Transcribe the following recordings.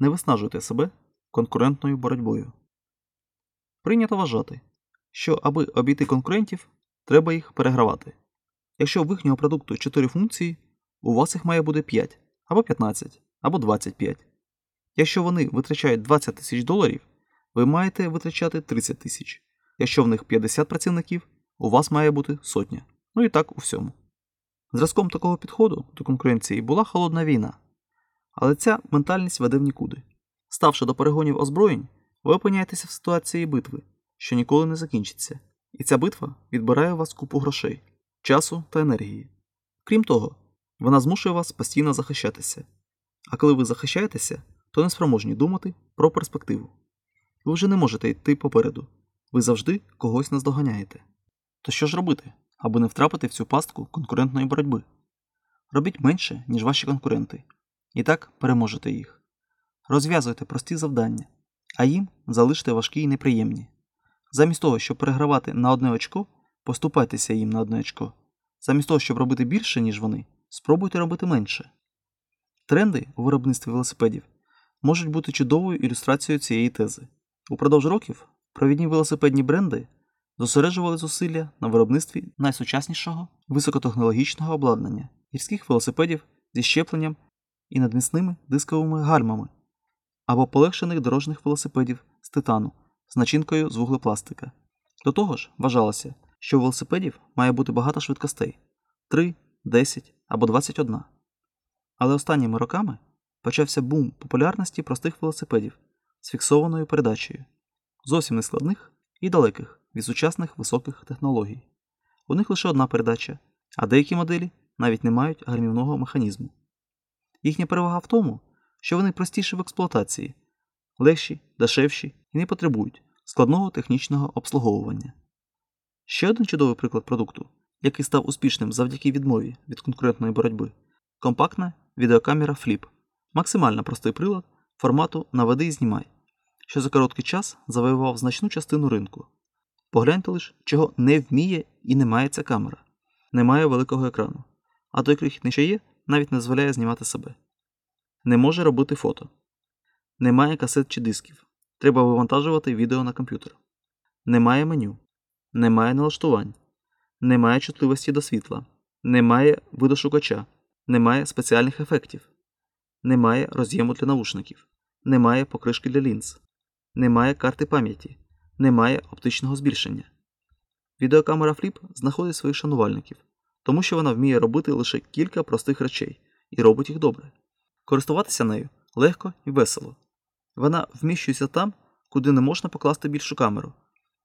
Не виснажуйте себе конкурентною боротьбою. Прийнято вважати, що аби обійти конкурентів, треба їх перегравати. Якщо в їхнього продукту 4 функції, у вас їх має бути 5, або 15, або 25. Якщо вони витрачають 20 тисяч доларів, ви маєте витрачати 30 тисяч. Якщо в них 50 працівників, у вас має бути сотня. Ну і так у всьому. Зразком такого підходу до конкуренції була холодна війна. Але ця ментальність веде в нікуди. Ставши до перегонів озброєнь, ви опиняєтеся в ситуації битви, що ніколи не закінчиться, і ця битва відбирає у вас купу грошей, часу та енергії. Крім того, вона змушує вас постійно захищатися. А коли ви захищаєтеся, то не спроможні думати про перспективу. Ви вже не можете йти попереду, ви завжди когось наздоганяєте. То що ж робити, аби не втрапити в цю пастку конкурентної боротьби? Робіть менше, ніж ваші конкуренти, і так переможете їх. Розв'язуйте прості завдання, а їм залиште важкі і неприємні. Замість того, щоб перегравати на одне очко, поступайтеся їм на одне очко. Замість того, щоб робити більше, ніж вони, спробуйте робити менше. Тренди у виробництві велосипедів можуть бути чудовою ілюстрацією цієї тези. Упродовж років провідні велосипедні бренди зосереджували зусилля на виробництві найсучаснішого високотехнологічного обладнання гірських велосипедів зі щепленням і надмісними дисковими гальмами або полегшених дорожніх велосипедів з титану з начинкою з вуглепластика. До того ж, вважалося, що у велосипедів має бути багато швидкостей 3, 10 або 21. Але останніми роками почався бум популярності простих велосипедів з фіксованою передачею, зовсім не складних і далеких від сучасних високих технологій. У них лише одна передача, а деякі моделі навіть не мають гальмівного механізму. Їхня перевага в тому, що вони простіші в експлуатації, легші, дешевші і не потребують складного технічного обслуговування. Ще один чудовий приклад продукту, який став успішним завдяки відмові від конкурентної боротьби компактна відеокамера Flip, максимально простий прилад формату наведи і знімай, що за короткий час завоював значну частину ринку. Погляньте лише, чого не вміє і не має ця камера. Немає великого екрану, а той крихітний що є, навіть не дозволяє знімати себе. Не може робити фото. Немає касет чи дисків. Треба вивантажувати відео на комп'ютер. Немає меню. Немає налаштувань. Немає чутливості до світла. Немає видошукача. Немає спеціальних ефектів. Немає роз'єму для навушників. Немає покришки для лінз. Немає карти пам'яті. Немає оптичного збільшення. Відеокамера Flip знаходить своїх шанувальників, тому що вона вміє робити лише кілька простих речей і робить їх добре. Користуватися нею легко і весело. Вона вміщується там, куди не можна покласти більшу камеру,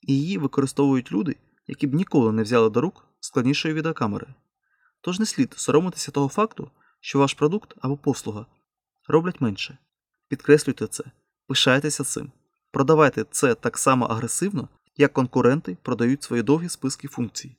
і її використовують люди, які б ніколи не взяли до рук складнішої відеокамери. Тож не слід соромитися того факту, що ваш продукт або послуга роблять менше. Підкреслюйте це, пишайтеся цим, продавайте це так само агресивно, як конкуренти продають свої довгі списки функцій.